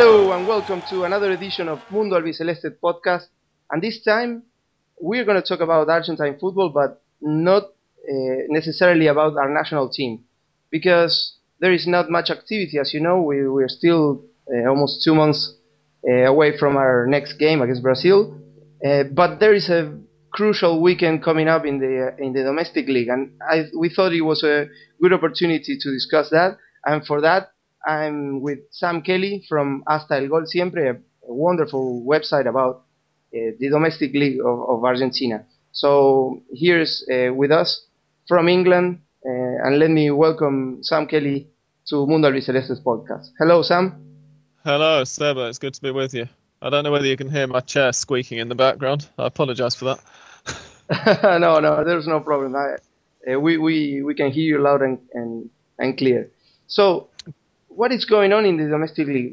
Hello and welcome to another edition of Mundo Albiceleste podcast. And this time we're going to talk about Argentine football, but not uh, necessarily about our national team, because there is not much activity. As you know, we, we're still uh, almost two months uh, away from our next game against Brazil. But there is a crucial weekend coming up in the in the domestic league, and I, we thought it was a good opportunity to discuss that. And for that, I'm with Sam Kelly from Hasta el Gol Siempre, a, a wonderful website about uh, the domestic league of, of Argentina. So here's uh, with us from England, uh, and let me welcome Sam Kelly to Mundo Albiceleste's podcast. Hello, Sam. Hello, Seba. It's good to be with you. I don't know whether you can hear my chair squeaking in the background. I apologise for that. no, no, there's no problem. I, uh, we, we, we can hear you loud and, and, and clear. So, what is going on in the domestic league?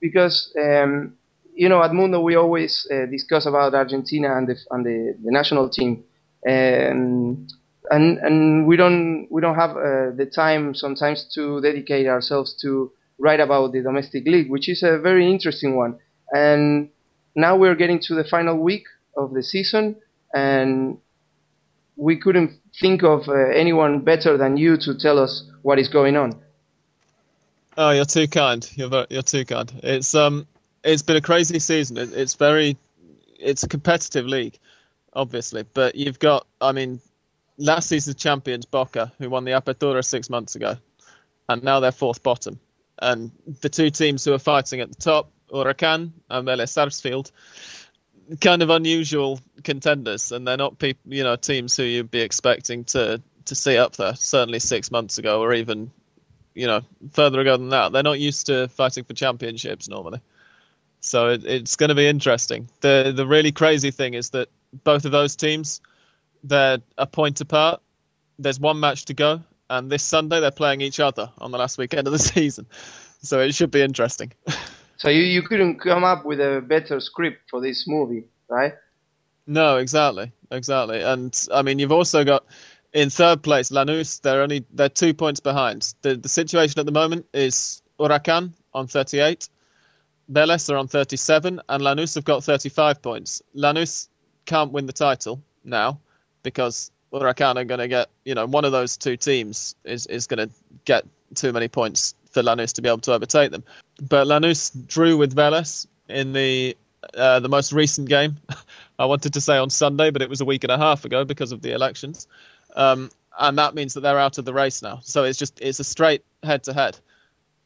Because, um, you know, at Mundo we always uh, discuss about Argentina and the, and the, the national team. Um, and and we don't we don't have uh, the time sometimes to dedicate ourselves to write about the domestic league, which is a very interesting one. And now we're getting to the final week of the season, and we couldn't think of uh, anyone better than you to tell us what is going on. Oh, you're too kind. You're very, you're too kind. It's um, it's been a crazy season. It, it's very, it's a competitive league, obviously. But you've got, I mean, last season's champions Boca, who won the Apertura six months ago, and now they're fourth bottom. And the two teams who are fighting at the top, Huracan and Vélez Sarsfield, kind of unusual contenders, and they're not people, you know, teams who you'd be expecting to to see up there. Certainly six months ago, or even, you know, further ago than that. They're not used to fighting for championships normally, so it, it's going to be interesting. the The really crazy thing is that both of those teams, they're a point apart. There's one match to go, and this Sunday they're playing each other on the last weekend of the season, so it should be interesting. So you, you couldn't come up with a better script for this movie, right? No, exactly, exactly. And I mean, you've also got in third place Lanús. They're only they're two points behind. The the situation at the moment is Huracan on 38, Vélez are on 37, and Lanús have got 35 points. Lanús can't win the title now because Huracan are going to get you know one of those two teams is is going to get too many points for Lanús to be able to overtake them. But Lanús drew with Vélez in the uh, the most recent game. I wanted to say on Sunday, but it was a week and a half ago because of the elections, um, and that means that they're out of the race now. So it's just it's a straight head to head.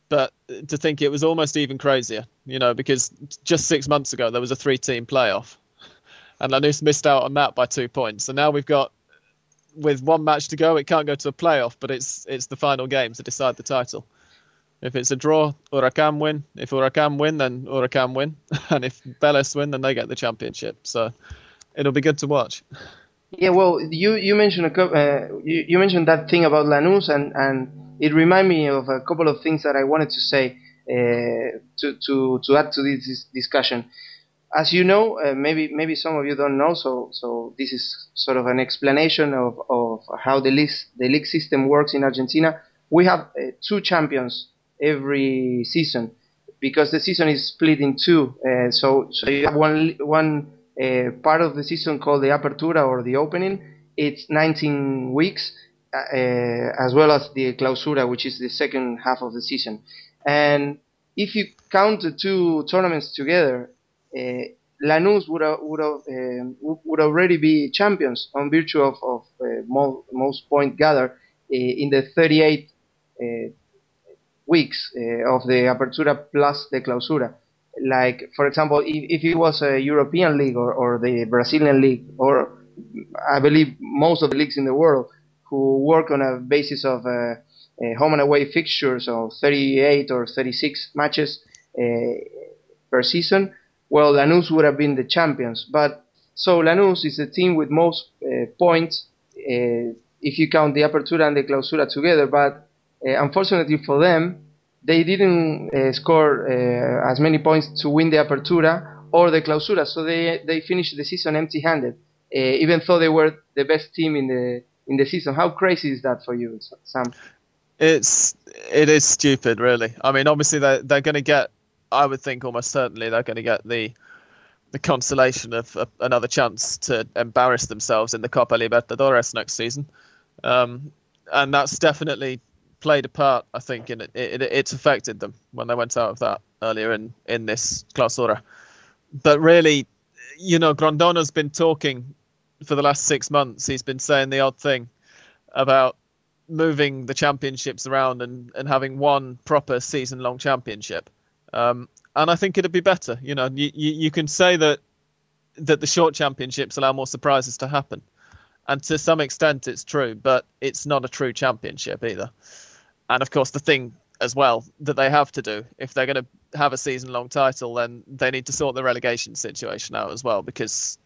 But to think it was almost even crazier, you know, because just six months ago there was a three-team playoff, and Lanús missed out on that by two points. So now we've got with one match to go, it can't go to a playoff, but it's it's the final game to decide the title. If it's a draw, Huracan win. If Huracan win, then Huracan win, and if Vélez win, then they get the championship. So it'll be good to watch. Yeah, well, you you mentioned a uh, you, you mentioned that thing about Lanús, and and it reminded me of a couple of things that I wanted to say uh, to to to add to this discussion. As you know, uh, maybe maybe some of you don't know, so so this is sort of an explanation of, of how the league the league system works in Argentina. We have uh, two champions every season because the season is split in two. Uh, so so you have one one uh, part of the season called the apertura or the opening. It's 19 weeks, uh, as well as the clausura, which is the second half of the season. And if you count the two tournaments together, uh, Lanús would would uh, would already be champions on virtue of, of uh, most, most point gathered in the 38 weeks uh, of the Apertura plus the Clausura. Like, for example, if, if it was a European league or, or the Brazilian league, or I believe most of the leagues in the world who work on a basis of uh, uh, home and away fixtures of 38 or 36 matches uh, per season, well, Lanús would have been the champions. But so Lanús is the team with most uh, points if you count the Apertura and the Clausura together. But unfortunately for them, they didn't uh, score uh, as many points to win the Apertura or the Clausura, so they they finished the season empty-handed, even though they were the best team in the in the season. How crazy is that for you, Sam? It's it is stupid, really. I mean, obviously they're they're going to get I would think almost certainly they're going to get the the consolation of, of another chance to embarrass themselves in the Copa Libertadores next season. Um, and that's definitely played a part, I think, in it. It, it. It's affected them when they went out of that earlier in, in this Clausura. But really, you know, Grondona's been talking for the last six months. He's been saying the odd thing about moving the championships around and, and having one proper season long championship. Um, and I think it'd be better. You know, you, you, you can say that that the short championships allow more surprises to happen. And to some extent, it's true, but it's not a true championship either. And of course, the thing as well that they have to do if they're going to have a season long title, then they need to sort the relegation situation out as well because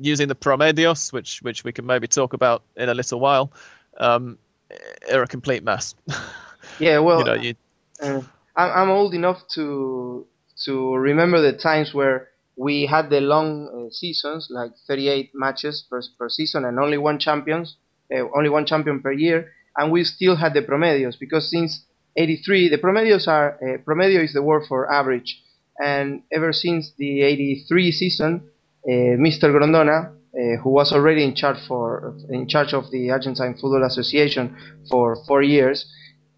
using the promedios, which which we can maybe talk about in a little while, um, are a complete mess. Yeah, well, you know, you... Uh, I'm old enough to to remember the times where we had the long uh, seasons, like 38 matches per, per season, and only one champions, uh, only one champion per year, and we still had the promedios because since 83, the promedios are uh, promedio is the word for average, and ever since the 83 season, uh, Mr. Grondona, uh, who was already in charge for in charge of the Argentine Football Association for four years,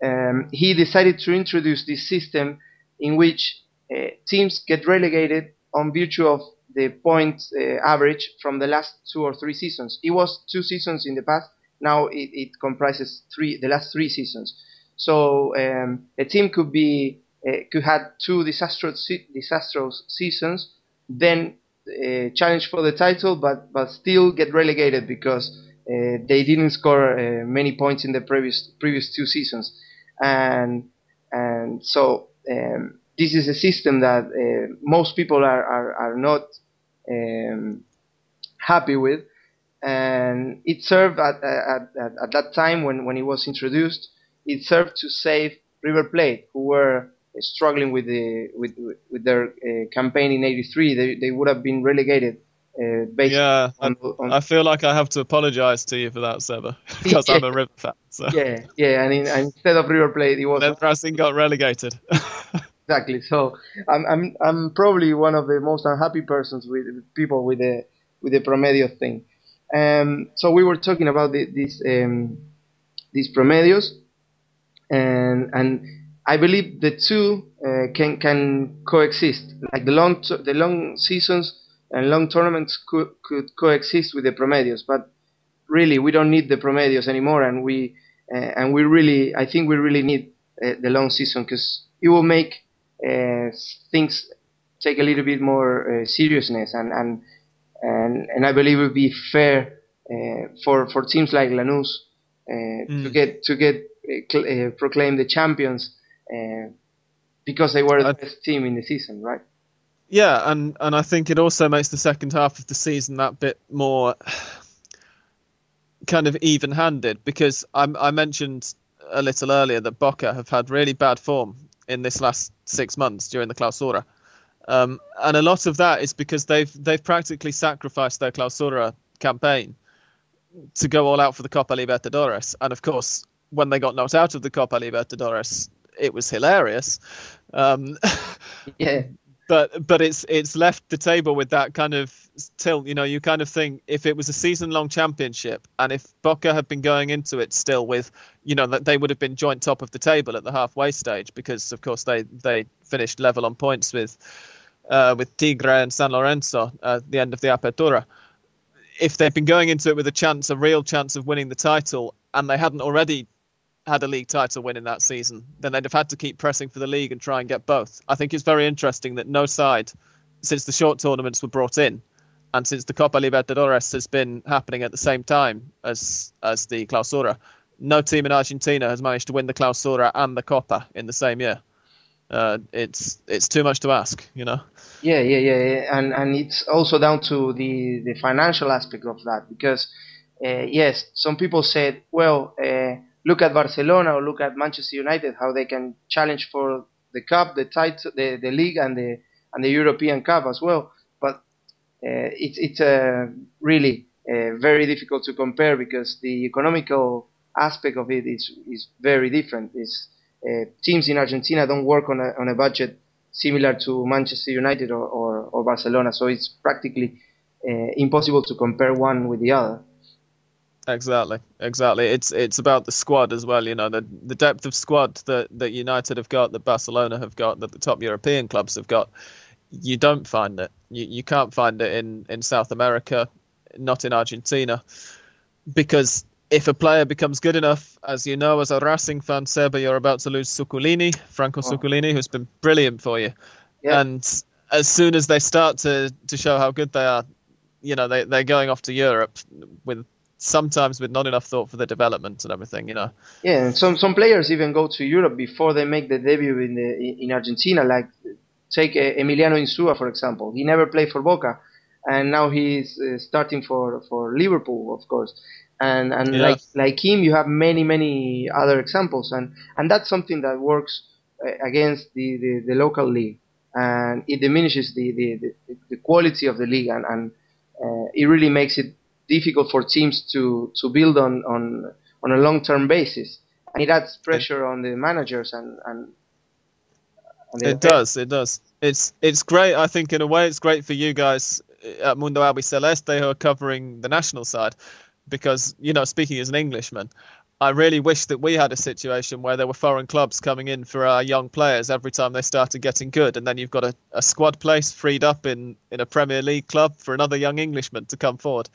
um, he decided to introduce this system in which uh, teams get relegated on virtue of the point uh, average from the last two or three seasons. It was two seasons in the past. Now it, it comprises three, the last three seasons. So um, a team could be uh, could have two disastrous disastrous seasons, then uh, challenge for the title, but but still get relegated because uh, they didn't score uh, many points in the previous previous two seasons, and and so um, this is a system that uh, most people are, are, are not um, happy with. And it served at, at, at, at, that time when, when it was introduced, it served to save River Plate, who were struggling with, the, with, with their uh, campaign in 83. They, they would have been relegated. Uh, yeah, on, on, I feel like I have to apologize to you for that, Seba, because yeah. I'm a River fan. So. Yeah, yeah, and, in, and instead of River Plate, it was. Then Racing got relegated. exactly. So I'm I'm I'm probably one of the most unhappy persons with people with the with the promedio thing. Um, so we were talking about the, these um, these promedios, and and I believe the two uh, can can coexist. Like the long the long seasons and long tournaments could could coexist with the promedios, but really we don't need the promedios anymore, and we uh, and we really I think we really need uh, the long season because it will make uh, things take a little bit more uh, seriousness, and, and and and I believe it would be fair uh, for for teams like Lanús mm. to get to get proclaimed the champions because they were the best team in the season, right? Yeah, and and I think it also makes the second half of the season that bit more kind of even-handed because I, I mentioned a little earlier that Boca have had really bad form in this last six months during the Clausura. Um, and a lot of that is because they've they've practically sacrificed their Clausura campaign to go all out for the Copa Libertadores. And of course, when they got knocked out of the Copa Libertadores, it was hilarious. Um, yeah but but it's it's left the table with that kind of tilt. You know, you kind of think if it was a season long championship and if Boca had been going into it still with, you know, that they would have been joint top of the table at the halfway stage because of course they they finished level on points with uh, with Tigre and San Lorenzo at the end of the Apertura. If they'd been going into it with a chance, a real chance of winning the title, and they hadn't already had a league title win in that season, then they'd have had to keep pressing for the league and try and get both. I think it's very interesting that no side, since the short tournaments were brought in, and since the Copa Libertadores has been happening at the same time as as the Clausura, no team in Argentina has managed to win the Clausura and the Copa in the same year. Uh, it's it's too much to ask, you know. Yeah, yeah, yeah, and and it's also down to the the financial aspect of that because uh, yes, some people said, well. Uh, look at Barcelona or look at Manchester United, how they can challenge for the cup, the title, the, the league, and the and the European Cup as well. But uh, it's it's uh, really uh, very difficult to compare because the economical aspect of it is is very different. It's, uh, teams in Argentina don't work on a on a budget similar to Manchester United or, or, or Barcelona. So it's practically uh, impossible to compare one with the other. Exactly, exactly. It's it's about the squad as well. You know, the the depth of squad that that United have got, that Barcelona have got, that the top European clubs have got. You don't find it. You you can't find it in in South America, not in Argentina, because if a player becomes good enough, as you know, as a Racing fan, Seba, you're about to lose Zuculini, Franco oh. Who's been brilliant for you. Yeah. And as soon as they start to, to show how good they are, you know, they, they're going off to Europe with sometimes with not enough thought for the development and everything, you know. Yeah, and some, some players even go to Europe before they make the debut in the, in Argentina. Like take uh, Emiliano Insua, for example. He never played for Boca, and now he's uh, starting for, for Liverpool, of course and and yeah. like like him you have many many other examples and and that's something that works uh, against the, the, the local league and it diminishes the the, the, the quality of the league and, and uh, it really makes it difficult for teams to to build on on on a long term basis. And it adds pressure on the managers and and it does it does. It's it's great i think in a way it's great for you guys uh, at mundo albiceleste who are covering the national side because you know speaking as an Englishman, I really wish that we had a situation where there were foreign clubs coming in for our young players every time they started getting good, and then you've got a, a squad place freed up in in a Premier League club for another young Englishman to come forward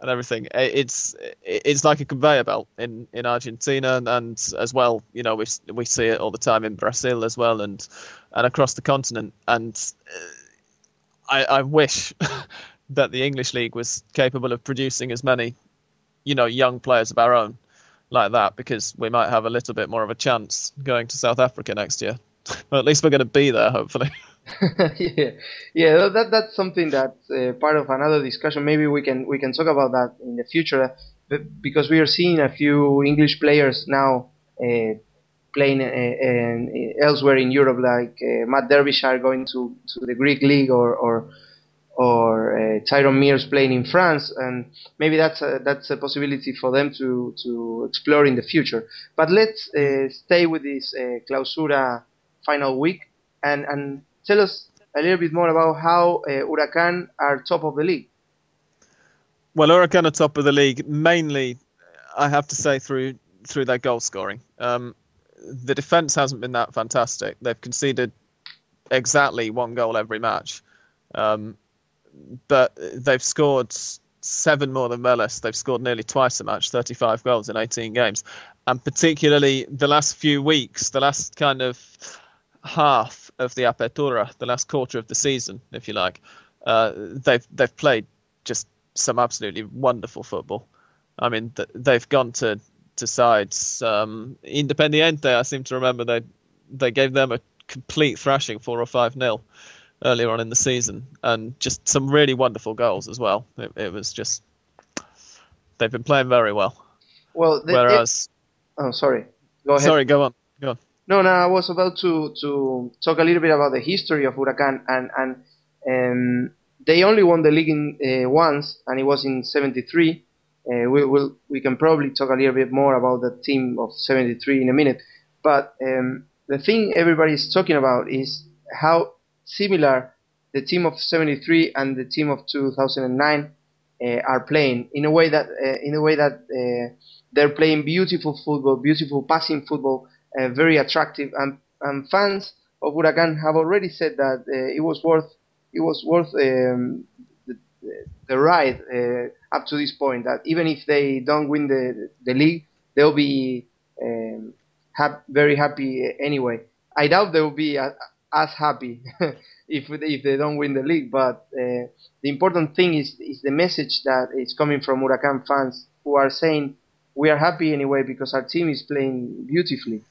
and everything. It's it's like a conveyor belt in, in Argentina and, and, as well. You know, we we see it all the time in Brazil as well and and across the continent. And uh, I, I wish that the English league was capable of producing as many you know young players of our own like that because we might have a little bit more of a chance going to South Africa next year. well, at least we're going to be there, hopefully. yeah, yeah, that that's something that's uh, part of another discussion. Maybe we can we can talk about that in the future, because we are seeing a few English players now uh, playing uh, elsewhere in Europe, like uh, Matt Derbyshire going to, to the Greek league or, or or uh, Tyrone Mears playing in France, and maybe that's a, that's a possibility for them to, to explore in the future. But let's uh, stay with this uh, Clausura final week and, and tell us a little bit more about how uh, Huracan are top of the league. Well, Huracan are top of the league mainly, I have to say, through through their goal scoring. Um, the defense hasn't been that fantastic. They've conceded exactly one goal every match. Um, but they've scored seven more than Vélez. They've scored nearly twice a match, 35 goals in 18 games. And particularly the last few weeks, the last kind of half of the Apertura, the last quarter of the season, if you like, uh, they've they've played just some absolutely wonderful football. I mean, they've gone to to sides. Um, Independiente, I seem to remember they they gave them a complete thrashing, four or five nil earlier on in the season, and just some really wonderful goals as well. It, it was just they've been playing very well. Well, the, whereas, it, oh, sorry, go ahead. Sorry, go on, go on. No, no, I was about to to talk a little bit about the history of Huracan, and and um, they only won the league in, uh, once, and it was in '73. Uh, we will we can probably talk a little bit more about the team of '73 in a minute, but um, the thing everybody is talking about is how similar the team of 73 and the team of 2009 uh, are playing in a way that uh, in a way that uh, they're playing beautiful football, beautiful passing football, uh, very attractive, and, and fans of Huracan have already said that uh, it was worth it was worth um, the, the, ride uh, up to this point. That even if they don't win the the league, they'll be um, ha- very happy anyway. I doubt they will be as happy if if they don't win the league. But uh, the important thing is is the message that is coming from Huracan fans who are saying we are happy anyway because our team is playing beautifully.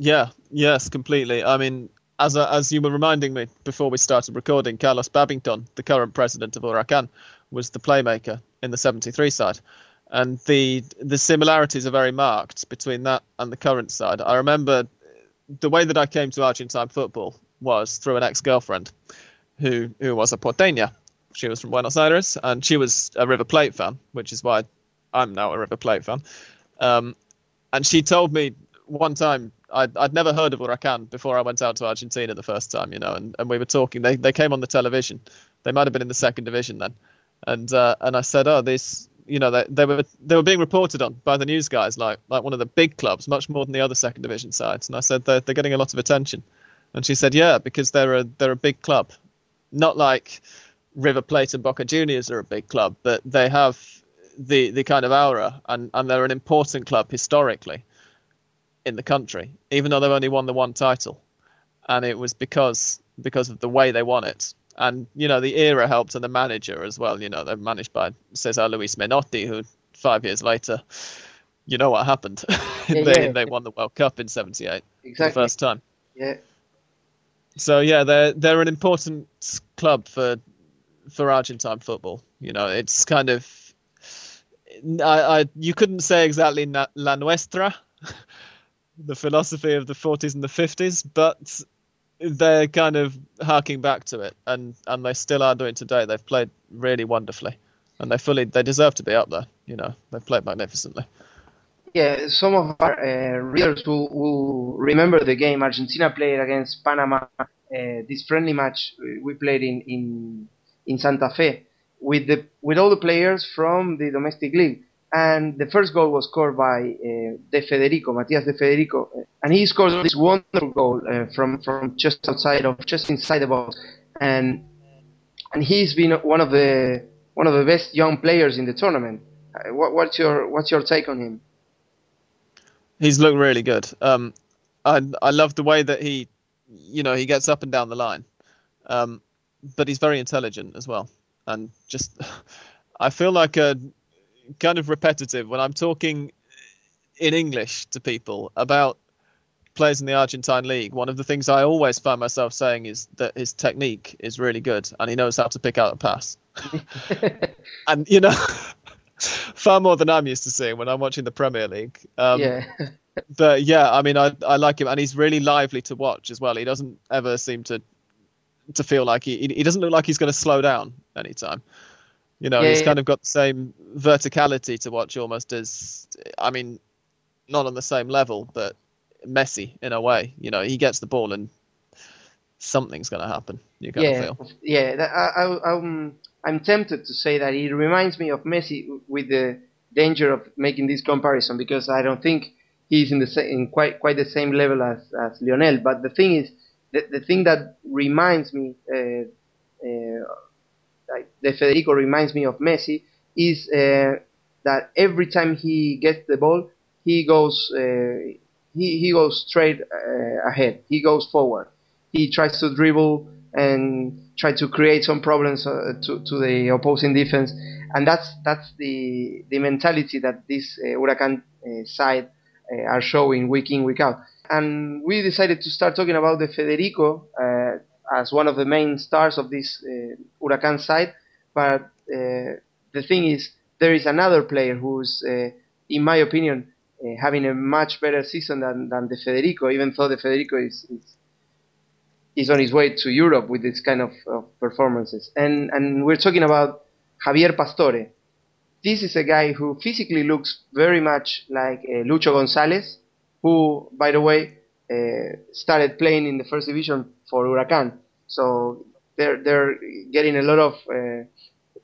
Yeah, yes, completely. I mean, as a, as you were reminding me before we started recording, Carlos Babington, the current president of Huracan, was the playmaker in the 73 side. And the the similarities are very marked between that and the current side. I remember the way that I came to Argentine football was through an ex-girlfriend who who was a porteña. She was from Buenos Aires and she was a River Plate fan, which is why I'm now a River Plate fan. Um, and she told me one time I'd, I'd never heard of Huracan before I went out to Argentina the first time, you know, and, and we were talking. They they came on the television. They might have been in the second division then, and uh, and I said, oh, this, you know, they, they were they were being reported on by the news guys like like one of the big clubs, much more than the other second division sides. And I said they're they're getting a lot of attention, and she said, yeah, because they're a they're a big club, not like River Plate and Boca Juniors are a big club, but they have the the kind of aura, and and they're an important club historically in the country, even though they've only won the one title, and it was because because of the way they won it. And you know the era helped, and the manager as well. You know they're managed by Cesar Luis Menotti, who five years later, you know what happened. Yeah, they yeah. they won the World Cup in '78 Exactly. the first time. Yeah. So yeah, they're they're an important club for for Argentine football. You know, it's kind of I, I you couldn't say exactly na, la nuestra, the philosophy of the 40s and the 50s, but they're kind of harking back to it, and and they still are doing today. They've played really wonderfully, and they fully they deserve to be up there. You know, they've played magnificently. Yeah, some of our uh, readers will, will remember the game Argentina played against Panama. Uh, this friendly match we played in, in in Santa Fe with the with all the players from the domestic league. And the first goal was scored by uh, De Federico, Matias De Federico, and he scored this wonderful goal uh, from from just outside of just inside the box, and and he's been one of the one of the best young players in the tournament. Uh, what, what's your what's your take on him? He's looked really good. Um, I I love the way that he, you know, he gets up and down the line, um, but he's very intelligent as well, and just I feel like a kind of repetitive when I'm talking in English to people about players in the Argentine league. One of the things I always find myself saying is that his technique is really good and he knows how to pick out a pass. and you know, far more than I'm used to seeing when I'm watching the Premier League. Um, yeah. but yeah, I mean, I I like him, and he's really lively to watch as well. He doesn't ever seem to to feel like he he doesn't look like he's going to slow down anytime. You know, Yeah, he's yeah. kind of got the same verticality to watch almost as I mean, not on the same level, but Messi in a way. You know, he gets the ball and something's going to happen. You kind yeah, of feel. yeah. That, I, I, I'm I'm tempted to say that he reminds me of Messi with the danger of making this comparison because I don't think he's in the sa- in quite quite the same level as, as Lionel. But the thing is, the, the thing that reminds me, uh, uh, like De Federico reminds me of Messi, is uh, that every time he gets the ball, he goes uh, he he goes straight uh, ahead. He goes forward. He tries to dribble and try to create some problems uh, to, to the opposing defense, and that's that's the the mentality that this uh, Huracan side are showing week in week out. And we decided to start talking about the Federico as one of the main stars of this uh, Huracan side, but uh, the thing is there is another player who's, uh, in my opinion, uh, having a much better season than, than Federico, even though Federico is, is is on his way to Europe with this kind of, of performances. And and we're talking about Javier Pastore. This is a guy who physically looks very much like uh, Lucho Gonzalez, who, by the way, uh, started playing in the first division for Huracan. So they're they're getting a lot of uh,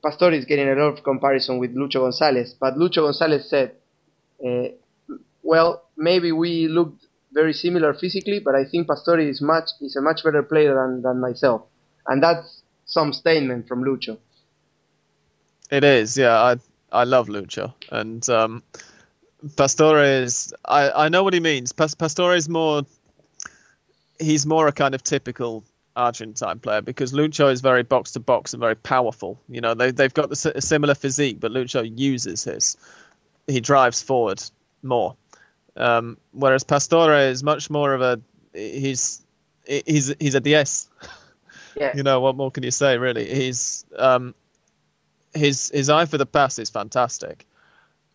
Pastore is getting a lot of comparison with Lucho Gonzalez. But Lucho Gonzalez said, uh, "Well, maybe we looked very similar physically, but I think Pastore is much is a much better player than, than myself, and that's some statement from Lucho. It is, yeah. I I love Lucho, and um, Pastore is. I I know what he means. Pas- Pastore is more. He's more a kind of typical Argentine player because Lucho is very box to box and very powerful. You know, they they've got the, a similar physique, but Lucho uses his. He drives forward more, um, whereas Pastore is much more of a. He's he's he's a DS. Yeah. You know what more can you say? Really, he's um, his his eye for the pass is fantastic,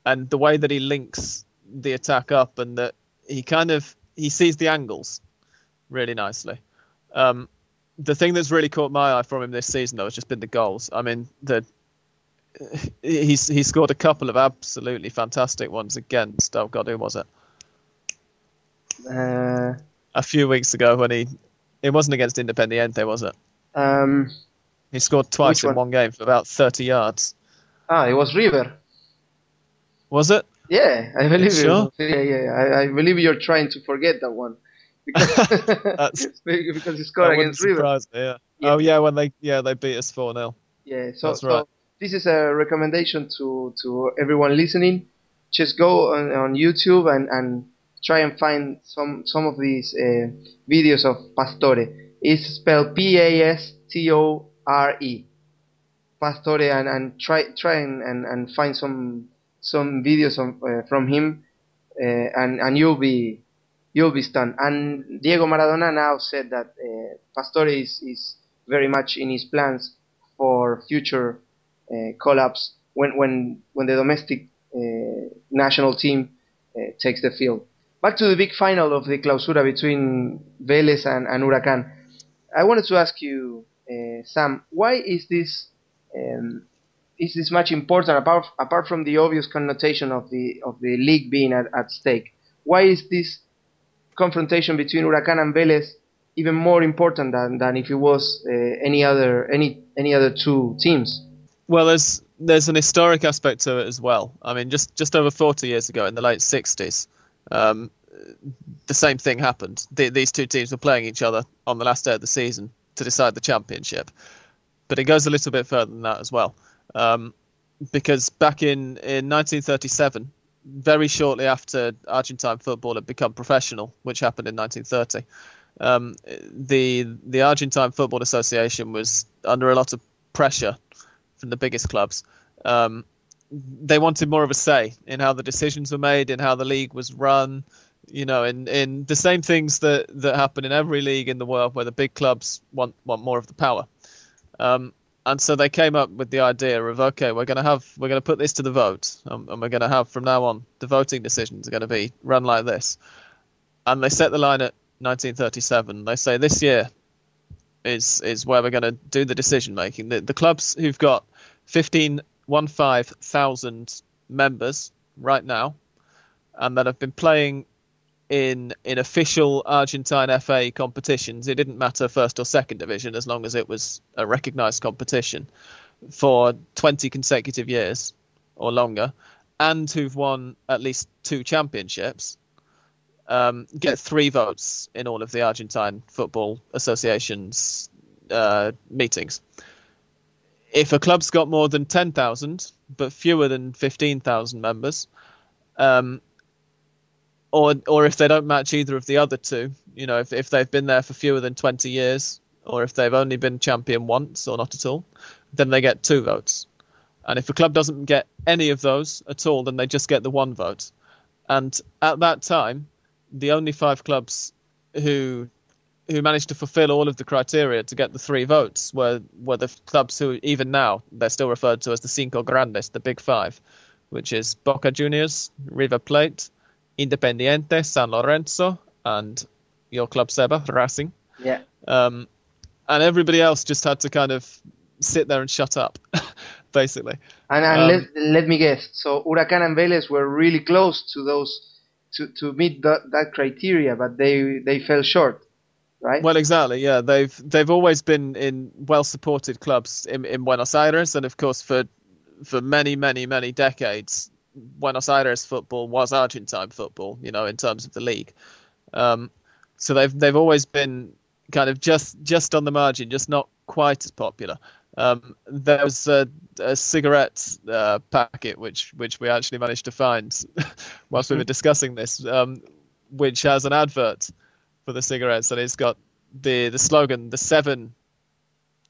and the way that he links the attack up and that he kind of he sees the angles really nicely. Um, the thing that's really caught my eye from him this season though has just been the goals. I mean, the he's he scored a couple of absolutely fantastic ones against oh god who was it? Uh, a few weeks ago when he it wasn't against Independiente, was it? um, He scored twice in one? one game for about 30 yards. ah, it was River. Was it? Yeah, I believe Sure? Yeah, yeah. I, I believe you're trying to forget that one because, because you scored against River. yeah. Yeah. Oh yeah, when they yeah they beat us four 0 Yeah, so, That's so right. this is a recommendation to, to everyone listening. Just go on, on YouTube and, and try and find some some of these uh, videos of Pastore. It's spelled P A S T O R E. Pastore and, and try try and, and, and find some some videos of, uh, from him uh, and and you'll be you'll be stunned. And Diego Maradona now said that uh, Pastore is, is very much in his plans for future uh, when when when the domestic uh, national team uh, takes the field. Back to the big final of the Clausura between Vélez and, and Huracan. I wanted to ask you, uh, Sam, why is this um, is this match important apart apart from the obvious connotation of the of the league being at, at stake? Why is this confrontation between Huracan and Vélez even more important than, than if it was uh, any other any any other two teams? Well, there's there's an historic aspect to it as well. I mean, just just over 40 years ago, in the late 60s, um, the same thing happened. The, these two teams were playing each other on the last day of the season to decide the championship. But it goes a little bit further than that as well, um, because back in in 1937, very shortly after Argentine football had become professional, which happened in 1930. Um, the the Argentine Football Association was under a lot of pressure from the biggest clubs. Um, they wanted more of a say in how the decisions were made, in how the league was run, you know, in, in the same things that, that happen in every league in the world where the big clubs want, want more of the power. Um, and so they came up with the idea of okay, we're going to have we're going to put this to the vote, um, and we're going to have from now on the voting decisions are going to be run like this. And they set the line at 1937. They say this year is is where we're going to do the decision making. The, the clubs who've got 15 15 thousand members right now, and that have been playing in in official Argentine FA competitions. It didn't matter first or second division as long as it was a recognised competition for 20 consecutive years or longer, and who've won at least two championships. Um, get three votes in all of the Argentine Football Association's uh, meetings. If a club's got more than 10,000 but fewer than 15,000 members, um, or or if they don't match either of the other two, you know, if, if they've been there for fewer than 20 years, or if they've only been champion once or not at all, then they get two votes. And if a club doesn't get any of those at all, then they just get the one vote. And at that time, the only five clubs who who managed to fulfill all of the criteria to get the three votes were were the clubs who even now they're still referred to as the cinco grandes, the big five, which is Boca Juniors, River Plate, Independiente, San Lorenzo, and your club Seba, Racing. Yeah. Um, and everybody else just had to kind of sit there and shut up, basically. And, and Um, let, let me guess. So Huracan and Vélez were really close to those to, to meet that, that criteria, but they they fell short, right? Well, exactly. Yeah, they've they've always been in well supported clubs in, in Buenos Aires, and of course for for many many many decades, Buenos Aires football was Argentine football. You know, in terms of the league. Um, so they've they've always been kind of just just on the margin, just not quite as popular. Um, there was a, a cigarette uh, packet which which we actually managed to find whilst we were discussing this, um, which has an advert for the cigarettes, and it's got the the slogan, the seven,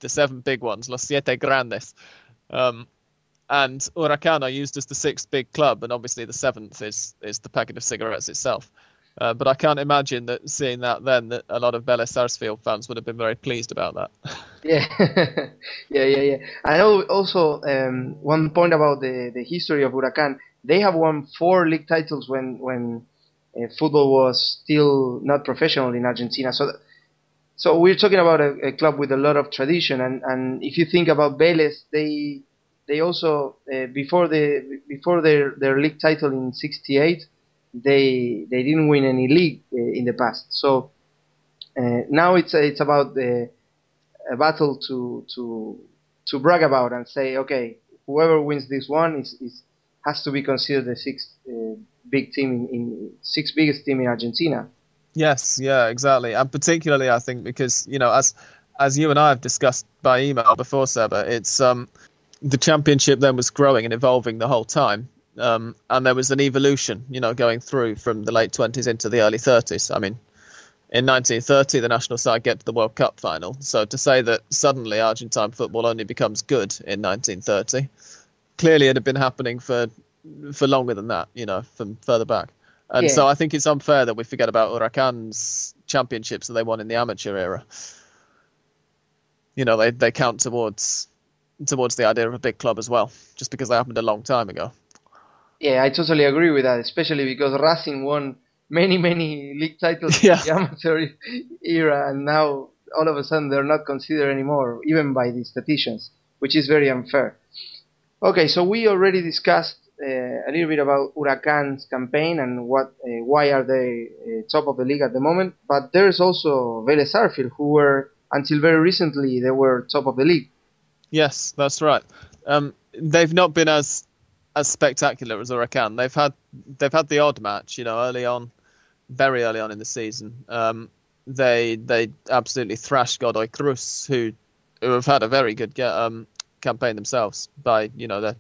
the seven big ones, los siete grandes, um, and Huracan are used as the sixth big club, and obviously the seventh is is the packet of cigarettes itself. Uh, but I can't imagine that seeing that then that a lot of Vélez Sarsfield fans would have been very pleased about that. Yeah, yeah, yeah, yeah. And also um, one point about the, the history of Huracan. They have won four league titles when when uh, football was still not professional in Argentina. So, so we're talking about a, a club with a lot of tradition. And, and if you think about Vélez, they they also uh, before the before their their league title in '68, they they didn't win any league uh, in the past. So uh, now it's it's about the a battle to to to brag about and say, okay, whoever wins this one is, is has to be considered the sixth uh, big team in, in sixth biggest team in Argentina. Yes, yeah, exactly, and particularly I think because you know as as you and I have discussed by email before, Seba, it's um the championship then was growing and evolving the whole time. Um, and there was an evolution, you know, going through from the late 20s into the early 30s. I mean, in 1930, the national side get to the World Cup final. So to say that suddenly Argentine football only becomes good in 1930, clearly it had been happening for for longer than that, you know, from further back. And yeah. so I think it's unfair that we forget about Huracan's championships that they won in the amateur era. You know, they, they count towards towards the idea of a big club as well, just because they happened a long time ago. Yeah, I totally agree with that, especially because Racing won many, many league titles yeah. in the amateur era, and now all of a sudden they're not considered anymore, even by the statisticians, which is very unfair. Okay, so we already discussed uh, a little bit about Huracan's campaign and what, uh, why are they uh, top of the league at the moment. But there's also Vélez Sarsfield, who were until very recently they were top of the league. Yes, that's right. Um, they've not been as as spectacular as Huracan. They've had they've had the odd match, you know, early on, very early on in the season. Um, they they absolutely thrashed Godoy Cruz, who who have had a very good um, campaign themselves by you know the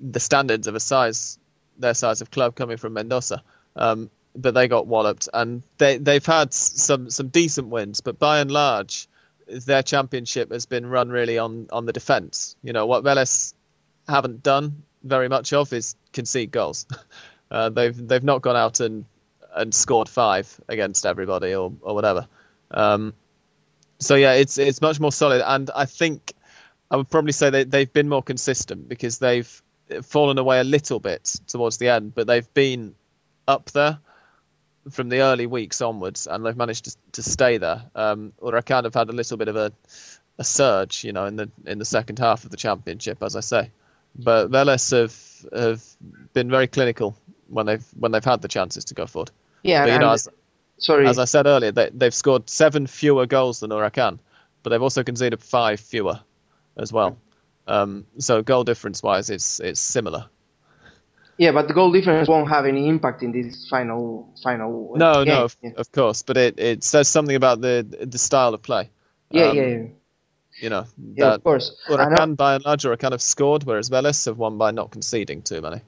the standards of a size their size of club coming from Mendoza. Um, but they got walloped, and they they've had some some decent wins, but by and large, their championship has been run really on on the defence. You know what Vélez haven't done very much of is concede goals. Uh, they've they've not gone out and and scored five against everybody or or whatever. Um, so yeah, it's it's much more solid, and I think I would probably say they they've been more consistent because they've fallen away a little bit towards the end, but they've been up there from the early weeks onwards, and they've managed to, to stay there. Um, or I kind of had a little bit of a, a surge, you know, in the in the second half of the championship, as I say. But Vélez have have been very clinical when they've when they've had the chances to go forward. Yeah, but, you know, as, sorry, as I said earlier, they they've scored seven fewer goals than Huracan, but they've also conceded five fewer as well. Um, so goal difference wise, it's it's similar. Yeah, but the goal difference won't have any impact in this final final. No, game. no, of, yeah. of, course, but it, it says something about the the style of play. Yeah, um, yeah, yeah. You know, yeah, of course. Huracan by and large are kind of scored, whereas Vélez have won by not conceding too many.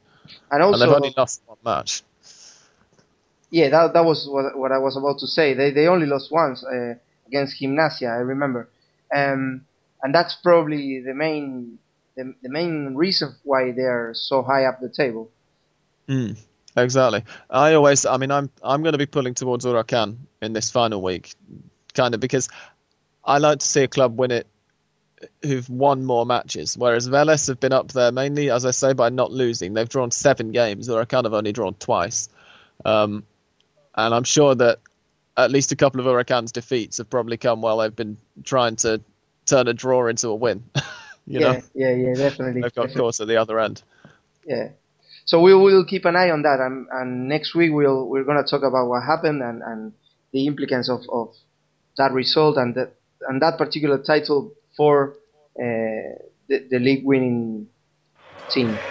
And also, and they've only lost one match. Yeah, that that was what what I was about to say. They they only lost once uh, against Gimnasia, I remember, um, and that's probably the main the, the main reason why they're so high up the table. Mm, exactly. I always, I mean, I'm I'm going to be pulling towards Huracan in this final week, kind of because I like to see a club win it who've won more matches, whereas Vélez have been up there mainly, as I say, by not losing. They've drawn seven games, Huracan have only drawn twice, um, and I'm sure that at least a couple of Huracan's defeats have probably come while they've been trying to turn a draw into a win. you yeah, know? yeah, yeah, definitely. They've got definitely. course at the other end. Yeah. So we will keep an eye on that, and, and next week we'll we're going to talk about what happened and, and the implications of, of that result and that and that particular title for uh, the, the league winning team.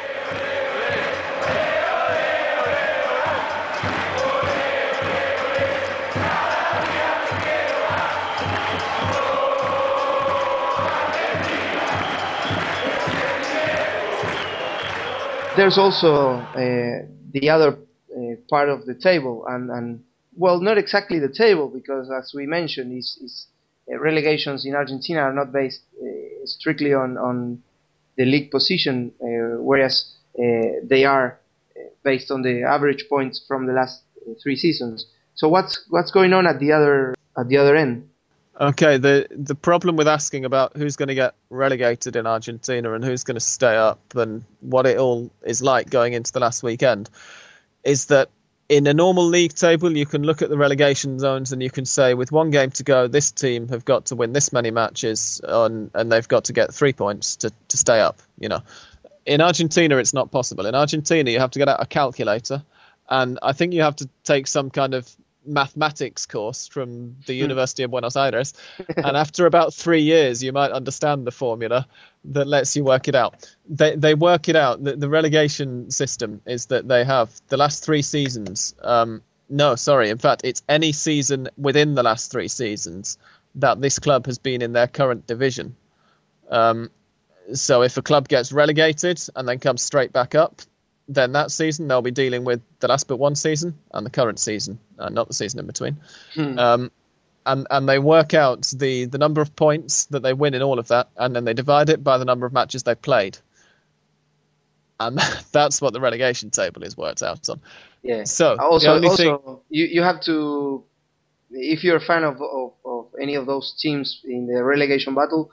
There's also uh, the other uh, part of the table, and, and well, not exactly the table because, as we mentioned, is, uh, relegations in Argentina are not based strictly on on the league position, whereas they are based on the average points from the last three seasons. So what's what's going on at the other at the other end? Okay, the the problem with asking about who's going to get relegated in Argentina and who's going to stay up and what it all is like going into the last weekend is that in a normal league table you can look at the relegation zones and you can say with one game to go this team have got to win this many matches on, and they've got to get 3 points to to stay up, you know. In Argentina it's not possible. In Argentina you have to get out a calculator And I think you have to take some kind of mathematics course from the University of Buenos Aires, and after about three years, you might understand the formula that lets you work it out. They they work it out. The, the relegation system is that they have the last three seasons. Um, no, sorry. In fact, it's any season within the last three seasons that this club has been in their current division. Um, so if a club gets relegated and then comes straight back up, then that season they'll be dealing with the last but one season and the current season, uh, not the season in between. Hmm. Um, and and they work out the the number of points that they win in all of that, and then they divide it by the number of matches they've played, and that's what the relegation table is worked out on. Yeah. So also, also thing... you you have to, if you're a fan of, of, of any of those teams in the relegation battle,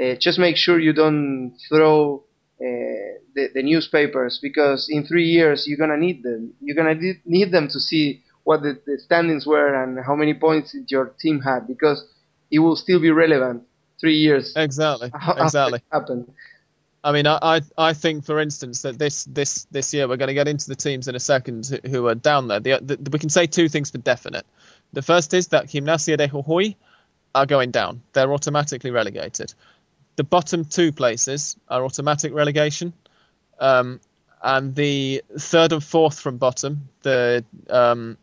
uh, just make sure you don't throw uh, the, the newspapers because in three years you're gonna need them. You're gonna need, need them to see what the, the standings were and how many points your team had because it will still be relevant three years. Exactly. Exactly. Happened. I mean, I, I think, for instance, that this this this year we're going to get into the teams in a second who, are down there. The, the, we can say two things for definite. The first is that Gimnasia de Jujuy are going down; they're automatically relegated the bottom two places are automatic relegation, um, and the third and fourth from bottom, the um,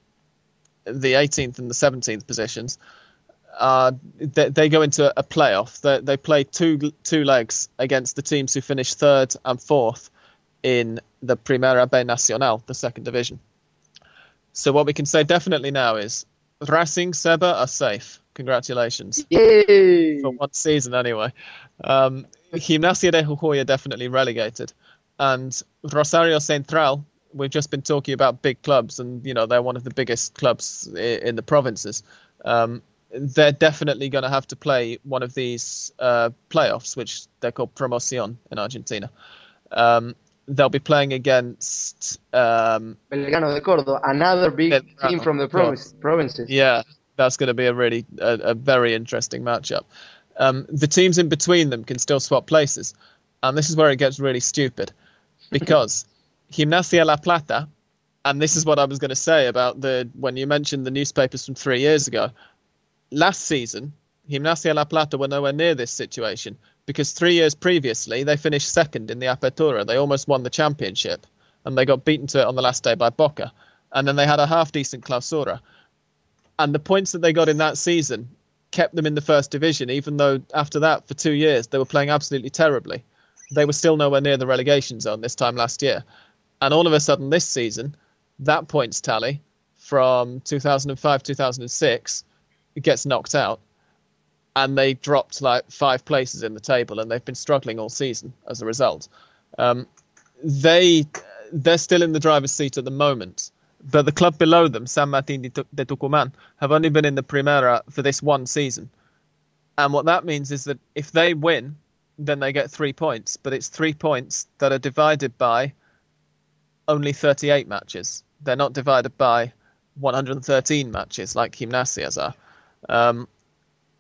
the 18th and the 17th positions, uh, they, they, go into a playoff. They, they play two two legs against the teams who finish third and fourth in the Primera B Nacional, the second division. So what we can say definitely now is Racing Seba are safe. Congratulations. Yay! For one season, anyway. Um, Gimnasia de Jujuy are definitely relegated. And Rosario Central, we've just been talking about big clubs, and, you know, they're one of the biggest clubs in the provinces. Um, they're definitely going to have to play one of these uh, playoffs, which they're called Promoción in Argentina. Um, they'll be playing against um, Belgrano de Córdoba, another big Belgrano, team from the provinces. Yeah, that's going to be a really a, a very interesting matchup. Um, the teams in between them can still swap places, and this is where it gets really stupid, because Gimnasia La Plata, and this is what I was going to say about the when you mentioned the newspapers from three years ago. Last season, Gimnasia La Plata were nowhere near this situation because three years previously they finished second in the Apertura. They almost won the championship, and they got beaten to it on the last day by Boca. And then they had a half decent Clausura and the points that they got in that season kept them in the first division, even though after that, for two years, they were playing absolutely terribly. They were still nowhere near the relegation zone this time last year. And all of a sudden, this season, that points tally from 2005 2006 gets knocked out. And they dropped like five places in the table, and they've been struggling all season as a result. Um, they they're still in the driver's seat at the moment, but the club below them, San Martin de Tucumán, have only been in the Primera for this one season. And what that means is that if they win, then they get three points. But it's three points that are divided by only 38 matches. They're not divided by 113 matches like Gimnasia's are. Um,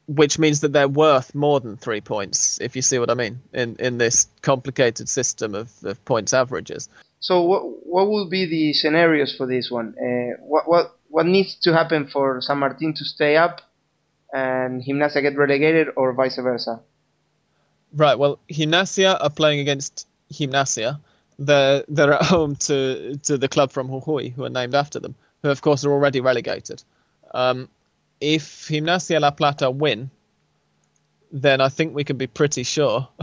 which means that they're worth more than three points, if you see what I mean, in, in this complicated system of, of points averages. So what what will be the scenarios for this one? Uh, what what what needs to happen for San Martin to stay up, and Gimnasia get relegated, or vice versa? Right. Well, Gimnasia are playing against Gimnasia. They're they're at home to to the club from Jujuy, who are named after them, who of course are already relegated. Um, if Gimnasia La Plata win, then I think we can be pretty sure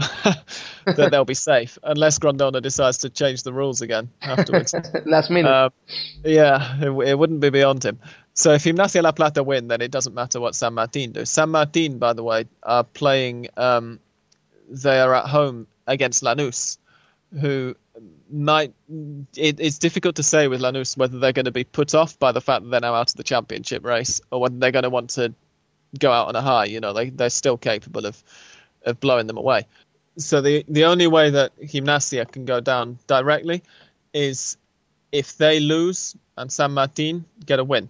that they'll be safe, unless Grondona decides to change the rules again afterwards. Last minute. Um, yeah, it, it, wouldn't be beyond him. So if Gimnasia La Plata win, then it doesn't matter what San Martin do. San Martin, by the way, are playing. Um, they are at home against Lanús, who might. It, it's difficult to say with Lanús whether they're going to be put off by the fact that they're now out of the championship race, or whether they're going to want to go out on a high. You know, they they're still capable of of blowing them away. So the the only way that Gimnasia can go down directly is if they lose and San Martin get a win.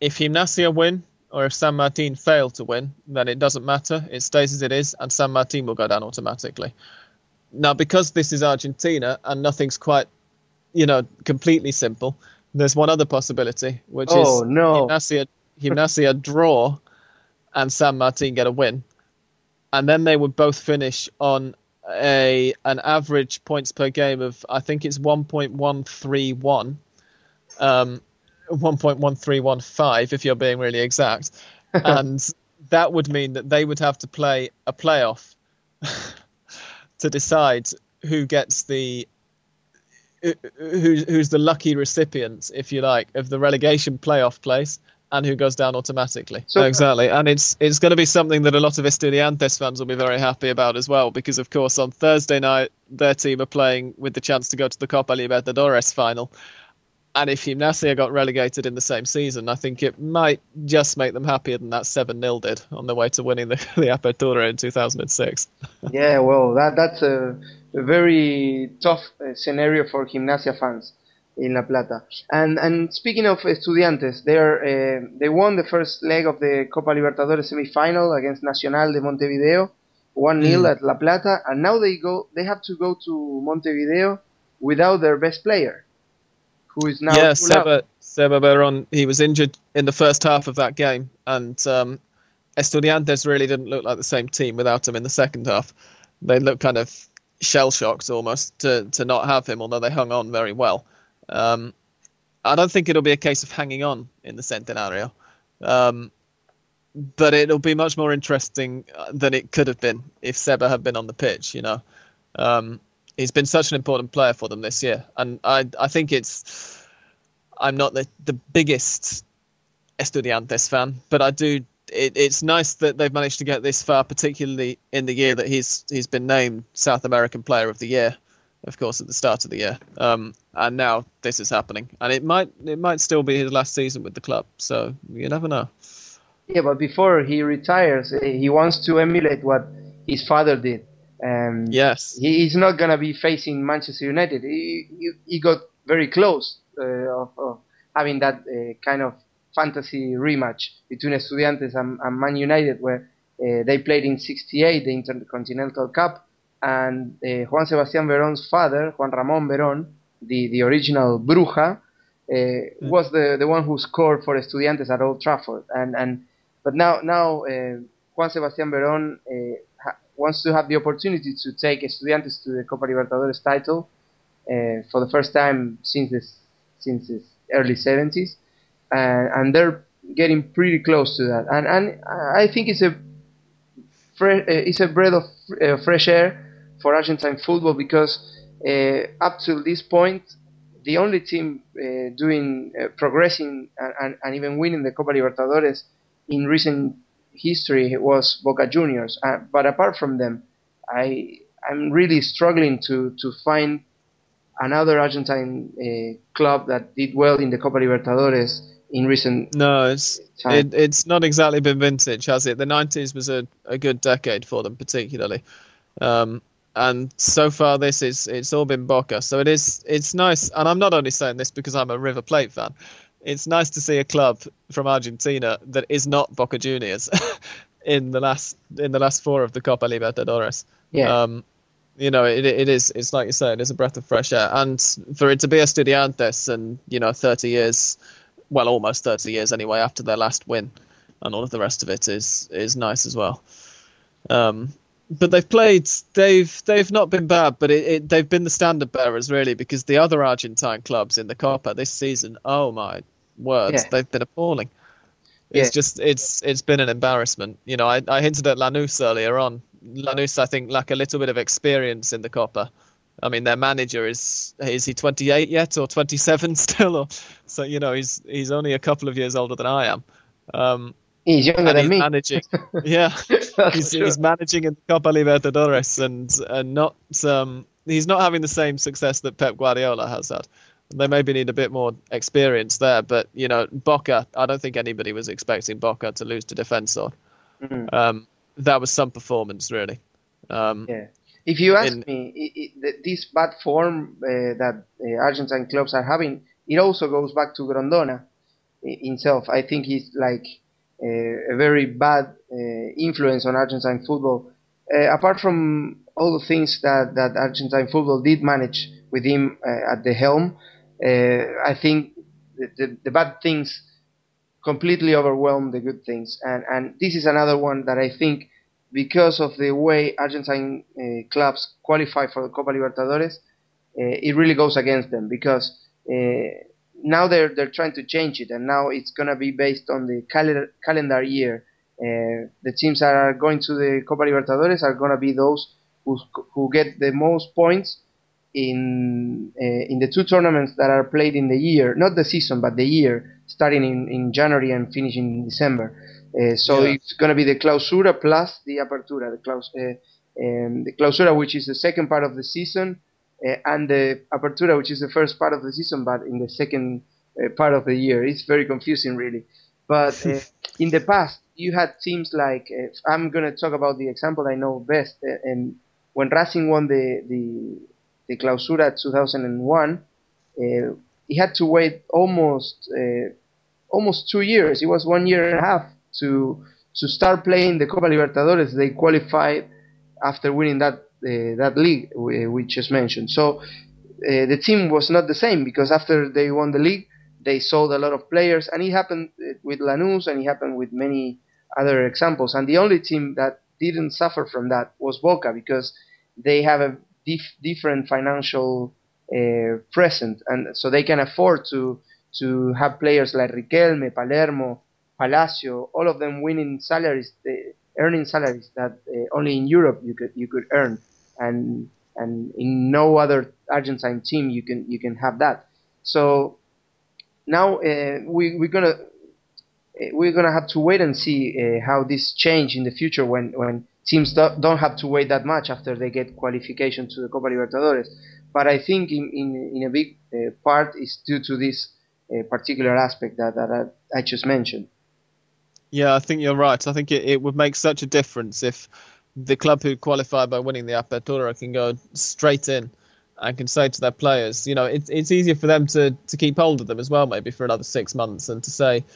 If Gimnasia win or if San Martin fail to win, then it doesn't matter. It stays as it is, and San Martin will go down automatically. Now, because this is Argentina and nothing's quite, you know, completely simple, there's one other possibility, which oh, is no. Gimnasia, Gimnasia draw and San Martin get a win. And then they would both finish on a an average points per game of I think it's 1.131, um, 1.1315 if you're being really exact, and that would mean that they would have to play a playoff to decide who gets the who's who's the lucky recipient, if you like, of the relegation playoff place and who goes down automatically. So, exactly, and it's it's going to be something that a lot of Estudiantes fans will be very happy about as well, because of course on Thursday night their team are playing with the chance to go to the Copa Libertadores final, and if Gimnasia got relegated in the same season, I think it might just make them happier than that 7 0 did on the way to winning the, the Apertura in 2006. yeah, well, that that's a, a very tough uh, scenario for Gimnasia fans in La Plata. And and speaking of Estudiantes, they are uh, they won the first leg of the Copa Libertadores semifinal against Nacional de Montevideo, one 0 mm. at La Plata, and now they go they have to go to Montevideo without their best player, who is now yeah Seba Seba Verón. He was injured in the first half of that game, and um, Estudiantes really didn't look like the same team without him in the second half. They looked kind of shell shocked almost to to not have him, although they hung on very well. Um, I don't think it'll be a case of hanging on in the Centenario, um, but it'll be much more interesting uh, than it could have been if Seba had been on the pitch. You know, um, he's been such an important player for them this year, and I I think it's I'm not the the biggest Estudiantes fan, but I do. It, it's nice that they've managed to get this far, particularly in the year that he's he's been named South American Player of the Year of course, at the start of the year. Um, and now this is happening, and it might it might still be his last season with the club. So you never know. Yeah, but before he retires, eh, he wants to emulate what his father did. Um, yes, he, he's not gonna be facing Manchester United. He he, he got very close uh, of, of, having that uh, kind of fantasy rematch between Estudiantes and, and Man United, where uh, they played in '68 the Intercontinental Cup and uh, Juan Sebastián Verón's father, Juan Ramón Verón, the, the original Bruja, uh, was the, the one who scored for Estudiantes at Old Trafford. And, and but now now uh, Juan Sebastián Verón uh, ha- wants to have the opportunity to take Estudiantes to the Copa Libertadores title uh, for the first time since this since the early 70s, and they're getting pretty close to that. And and I think it's a fre- uh, it's a breath of fresh air for Argentine football because uh, up to this point, the only team uh, doing uh, progressing and, and, even winning the Copa Libertadores in recent history was Boca Juniors. But apart from them, I I'm really struggling to to find another Argentine uh, club that did well in the Copa Libertadores in recent. No, it's it, it's not exactly been vintage, has it? The 90s was a, a good decade for them, particularly. Um, and so far this is it's all been Boca. So it is it's nice, and I'm not only saying this because I'm a River Plate fan. It's nice to see a club from Argentina that is not Boca Juniors in the last in the last four of the Copa Libertadores. Yeah. Um, you know, it, it is. It's like you say, it is a breath of fresh air, and for it to be a Estudiantes and you know, 30 years, well, almost 30 years anyway, after their last win, and all of the rest of it is is nice as well. Um, but they've played. They've they've not been bad, but it, it, they've been the standard bearers really because the other Argentine clubs in the Copa this season, oh my words, yeah. they've been appalling. It's yeah. just it's it's been an embarrassment. You know, I, I hinted at Lanús earlier on. Lanús, I think, lack a little bit of experience in the Copa. I mean, their manager is is he 28 yet or 27 still? Or, so you know, he's he's only a couple of years older than I am. Um, He's younger than he's me. Managing, yeah, he's, he's, managing in Copa Libertadores, and and not um, he's not having the same success that Pep Guardiola has had. They maybe need a bit more experience there, but you know, Boca. I don't think anybody was expecting Boca to lose to Defensor. Mm-hmm. Um, that was some performance, really. Um, yeah. If you ask in, me, it, it, this bad form uh, that uh, Argentine clubs are having, it also goes back to Grondona himself. I think he's like a very bad uh, influence on Argentine football. Uh, apart from all the things that, that Argentine football did manage with him uh, at the helm, I think the, the, the bad things completely overwhelm the good things. And and this is another one that I think because of the way Argentine uh, clubs qualify for the Copa Libertadores, uh, it really goes against them because uh, now they're they're trying to change it, and now it's gonna be based on the cal- calendar year. Uh, the teams that are going to the Copa Libertadores are gonna be those who who get the most points in uh, in the two tournaments that are played in the year, not the season, but the year, starting in, in January and finishing in December. Uh, so yeah. it's going to be the clausura plus the apertura, the, claus- uh, um, the clausura, which is the second part of the season, and the apertura, which is the first part of the season, but in the second uh, part of the year. It's very confusing, really. But uh, in the past, you had teams like I'm going to talk about the example I know best, and when Racing won the the, the clausura 2001, he had to wait almost almost two years. It was one year and a half to to start playing the Copa Libertadores. They qualified after winning that uh, that league we just mentioned. So uh, the team was not the same because after they won the league, they sold a lot of players, and it happened uh, with Lanús, and it happened with many other examples. And the only team that didn't suffer from that was Boca because they have a dif- different financial uh, present, and so they can afford to to have players like Riquelme, Palermo, Palacio, all of them winning salaries, uh, earning salaries that uh, only in Europe you could you could earn, and and in no other Argentine team you can you can have that. So now uh, we we're gonna uh, we're gonna have to wait and see uh, how this change in the future when when teams do, don't have to wait that much after they get qualification to the Copa Libertadores. But I think in in, in a big uh, part is due to this particular aspect that, that I, I just mentioned. Yeah, I think you're right. I think it, it would make such a difference if the club who qualify by winning the Apertura can go straight in and can say to their players, you know, it's it's easier for them to, to keep hold of them as well, maybe for another six months, and to say,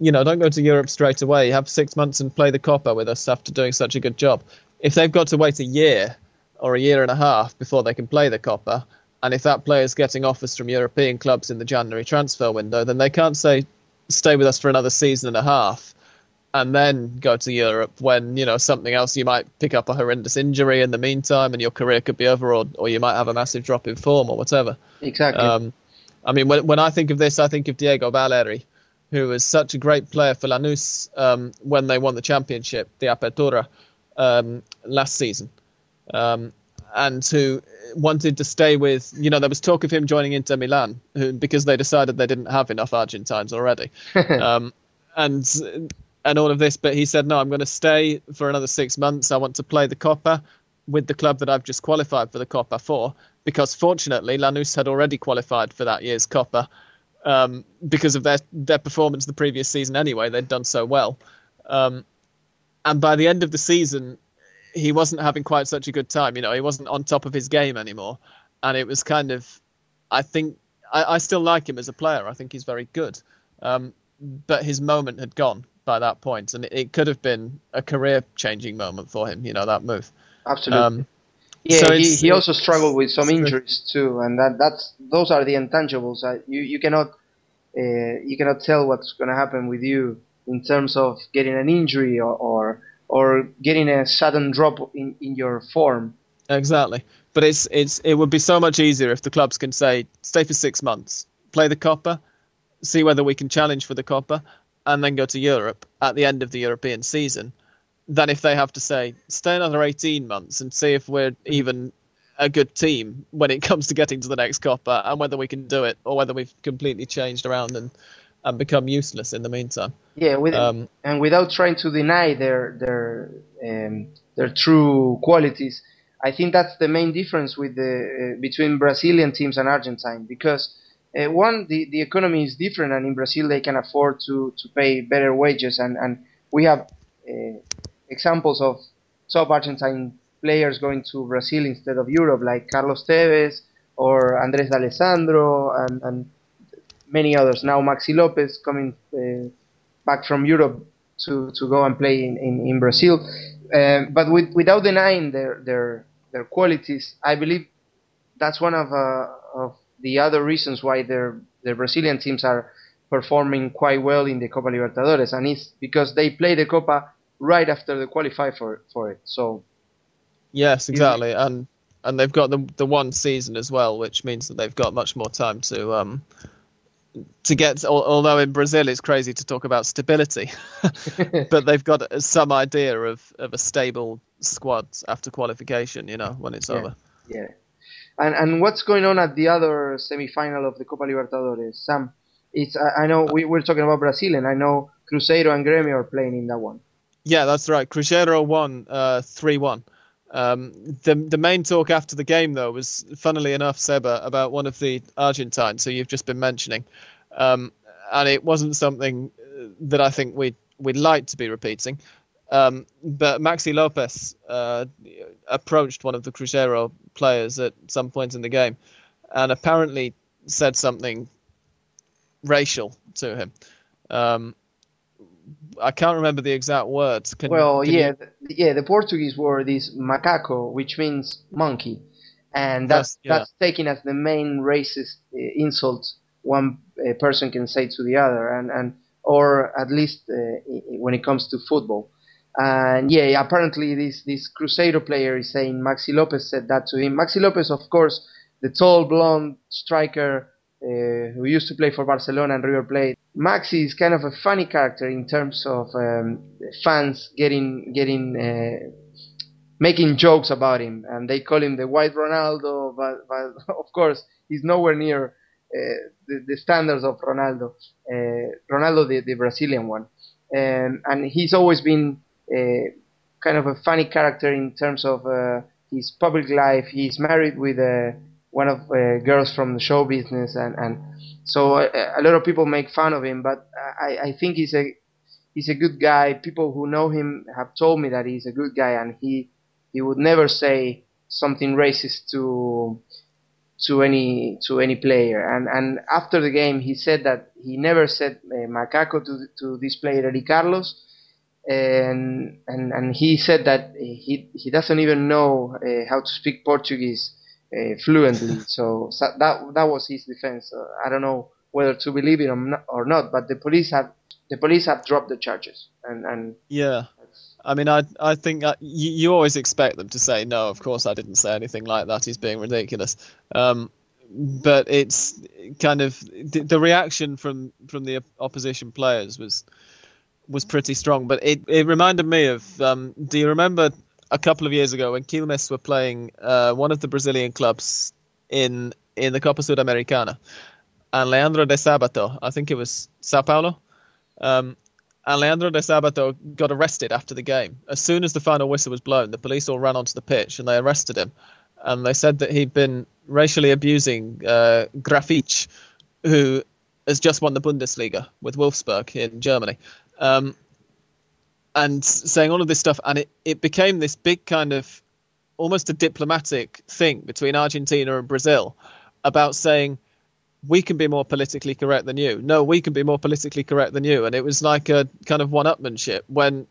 you know, don't go to Europe straight away. Have six months and play the Copa with us after doing such a good job. If they've got to wait a year or a year and a half before they can play the Copa, and if that player's getting offers from European clubs in the January transfer window, then they can't say, stay with us for another season and a half and then go to Europe when you know something else you might pick up a horrendous injury in the meantime and your career could be over or, or you might have a massive drop in form or whatever. Exactly. Um, I mean, when, when I think of this, I think of Diego Valeri, who was such a great player for Lanús um, when they won the championship, the Apertura, um, last season, um, and who wanted to stay with. You know, there was talk of him joining Inter Milan who, because they decided they didn't have enough Argentines already. Um, and and all of this, but he said, no, I'm going to stay for another six months. I want to play the Copa with the club that I've just qualified for the Copa for, because fortunately Lanús had already qualified for that year's Copa um, because of their their performance the previous season. Anyway, they'd done so well, um, and by the end of the season, he wasn't having quite such a good time. You know, he wasn't on top of his game anymore, and it was kind of, I think, I, I still like him as a player. I think he's very good, um, but his moment had gone by that point, and it, it could have been a career-changing moment for him. You know that move. Absolutely. Um, yeah, so he, he also struggled with some injuries too, and that that's those are the intangibles. Uh, you you cannot uh, you cannot tell what's going to happen with you in terms of getting an injury or or, or getting a sudden drop in, in your form. Exactly, but it's it's it would be so much easier if the clubs can say stay for six months, play the Copa, see whether we can challenge for the Copa, and then go to Europe at the end of the European season than if they have to say stay another 18 months and see if we're even a good team when it comes to getting to the next Copa and whether we can do it or whether we've completely changed around and and become useless in the meantime. Yeah, with, um, and without trying to deny their their um, their true qualities, I think that's the main difference with the uh, between Brazilian teams and Argentine because uh, one, the, the economy is different, and in Brazil they can afford to, to pay better wages, and, and we have uh, examples of top Argentine players going to Brazil instead of Europe, like Carlos Tevez or Andres D'Alessandro, and, and many others. Now Maxi Lopez coming uh, back from Europe to, to go and play in, in, in Brazil. Uh, but with, without denying their, their their qualities, I believe that's one of, uh, of the other reasons why their the Brazilian teams are performing quite well in the Copa Libertadores, and it's because they play the Copa right after they qualify for for it. So yes, exactly, and and they've got the the one season as well, which means that they've got much more time to um to get. Although in Brazil it's crazy to talk about stability, but they've got some idea of of a stable squad after qualification. You know when it's yeah. over. Yeah. And and what's going on at the other semi-final of the Copa Libertadores, Sam? It's I, know we were talking about Brazil, and I know Cruzeiro and Grêmio are playing in that one. Yeah, that's right. Cruzeiro won uh, three one. Um, the the main talk after the game, though, was funnily enough, Seba, about one of the Argentines who you've just been mentioning, um, and it wasn't something that I think we we'd like to be repeating. Um, but Maxi Lopez uh, approached one of the Cruzeiro players at some point in the game, and apparently said something racial to him. Um, I can't remember the exact words. Can, well, can yeah, you... the, yeah. The Portuguese word is macaco, which means monkey, and that's Yes, yeah. that's taken as the main racist uh, insult one uh, person can say to the other, and and or at least uh, when it comes to football. And yeah, apparently this this Cruzeiro player is saying Maxi Lopez said that to him. Maxi Lopez, of course, the tall blonde striker uh, who used to play for Barcelona and River Plate. Maxi is kind of a funny character in terms of um, fans getting getting uh, making jokes about him, and they call him the White Ronaldo. But, but of course, he's nowhere near uh, the, the standards of Ronaldo. Uh, Ronaldo, the, the Brazilian one, um, and he's always been kind of a funny character in terms of uh, his public life. He's married with uh, one of uh, girls from the show business, and and so a lot of people make fun of him. But I, I think he's a he's a good guy. People who know him have told me that he's a good guy, and he he would never say something racist to to any to any player. And and after the game, he said that he never said uh, macaco to to this player Elicarlos, and and and he said that he he doesn't even know uh, how to speak Portuguese uh, fluently. So, so that that was his defense. Uh, I don't know whether to believe it or not, or not, but the police have the police have dropped the charges, and and Yeah. I mean, I I think uh, you, you always expect them to say no. Of course, I didn't say anything like that. He's being ridiculous. Um, but it's kind of the, the reaction from from the opposition players was was pretty strong. But it, it reminded me of. Um, do you remember a couple of years ago when Quilmes were playing uh, one of the Brazilian clubs in in the Copa Sudamericana, and Leandro Desábato, I think it was Sao Paulo. Um, and Leandro Desábato got arrested after the game. As soon as the final whistle was blown, the police all ran onto the pitch and they arrested him. And they said that he'd been racially abusing uh, Grafite, who has just won the Bundesliga with Wolfsburg in Germany. Um, and saying all of this stuff. And it, it became this big kind of almost a diplomatic thing between Argentina and Brazil about saying, we can be more politically correct than you. No, we can be more politically correct than you. And it was like a kind of one-upmanship when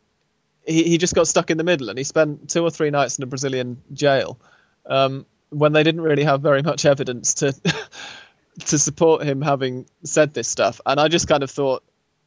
he, he just got stuck in the middle and he spent two or three nights in a Brazilian jail um, when they didn't really have very much evidence to to support him having said this stuff. And I just kind of thought,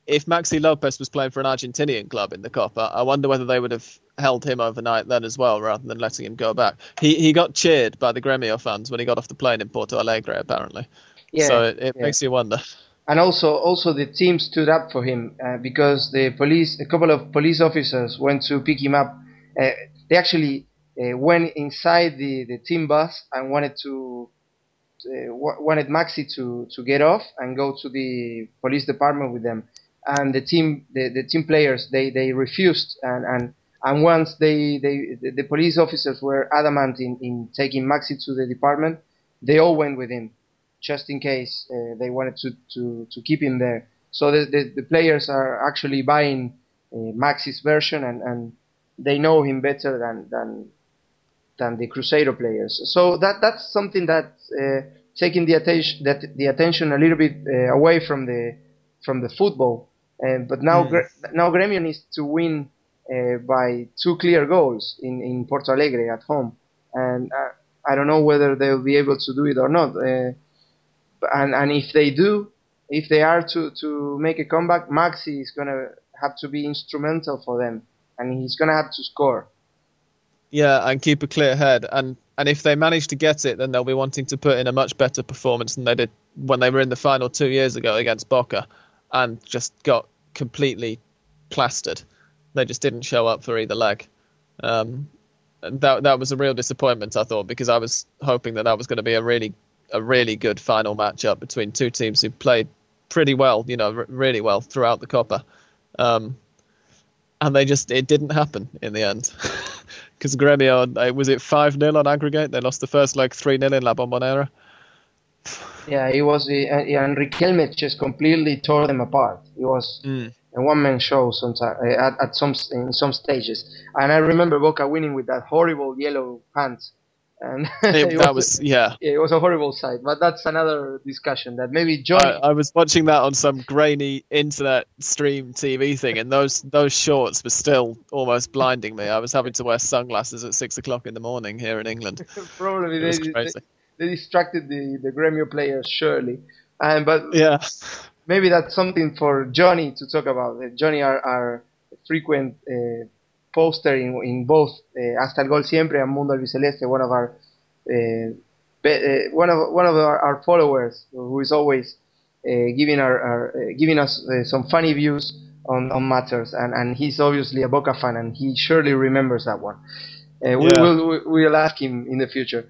if Maxi Lopez was playing for an Argentinian club in the Copa, I wonder whether they would have held him overnight then as well, rather than letting him go back. He he got cheered by the Gremio fans when he got off the plane in Porto Alegre, apparently. yeah, so it, it yeah. makes you wonder. and also also the team stood up for him uh, because the police a couple of police officers went to pick him up uh, they actually uh, went inside the, the team bus and wanted to uh, wanted Maxi to, to get off and go to the police department with them and the team the, the team players they, they refused and, and and once they, they the, the police officers were adamant in, in taking Maxi to the department they all went with him just in case uh, they wanted to, to, to keep him there. So the, the, the players are actually buying uh, Maxi's version and, and they know him better than, than than the Cruzeiro players. So that that's something that uh, taking the attention that the attention a little bit uh, away from the from the football. Uh, but now Mm. Gre- now Gremio needs to win uh, by two clear goals in, in Porto Alegre at home, and uh, I don't know whether they'll be able to do it or not. Uh, and and if they do, if they are to, to make a comeback, Maxi is going to have to be instrumental for them, and he's going to have to score. Yeah, and keep a clear head. And and if they manage to get it, then they'll be wanting to put in a much better performance than they did when they were in the final two years ago against Boca, and just got completely plastered. They just didn't show up for either leg. Um, and that that was a real disappointment, I thought, because I was hoping that that was going to be a really a really good final matchup between two teams who played pretty well, you know, r- really well throughout the Copa. Um, and they just it didn't happen in the end because Gremio was it five 0 on aggregate. They lost the first leg three 0 in La Bombonera. Yeah, it was, uh, and Riquelme just completely tore them apart. It was Mm. a one-man show sometimes uh, at, at some in some stages. And I remember Boca winning with that horrible yellow pants, and It, it that was yeah. yeah, it was a horrible sight. But that's another discussion that maybe John. I, I was watching that on some grainy internet stream TV thing, and those those shorts were still almost blinding me. I was having to wear sunglasses at six o'clock in the morning here in England. probably It was they, crazy. they distracted the the Gremio players surely. And but Yeah, maybe that's something for Johnny to talk about. Uh, Johnny are, are frequent uh, poster in, in both uh, Hasta el Gol Siempre and Mundo Albiceleste, one of our uh, be, uh, one of one of our, our followers who is always uh, giving our, our uh, giving us uh, some funny views on, on matters, and, and he's obviously a Boca fan, and he surely remembers that one. Uh, we Yeah. will we- we'll ask him in the future.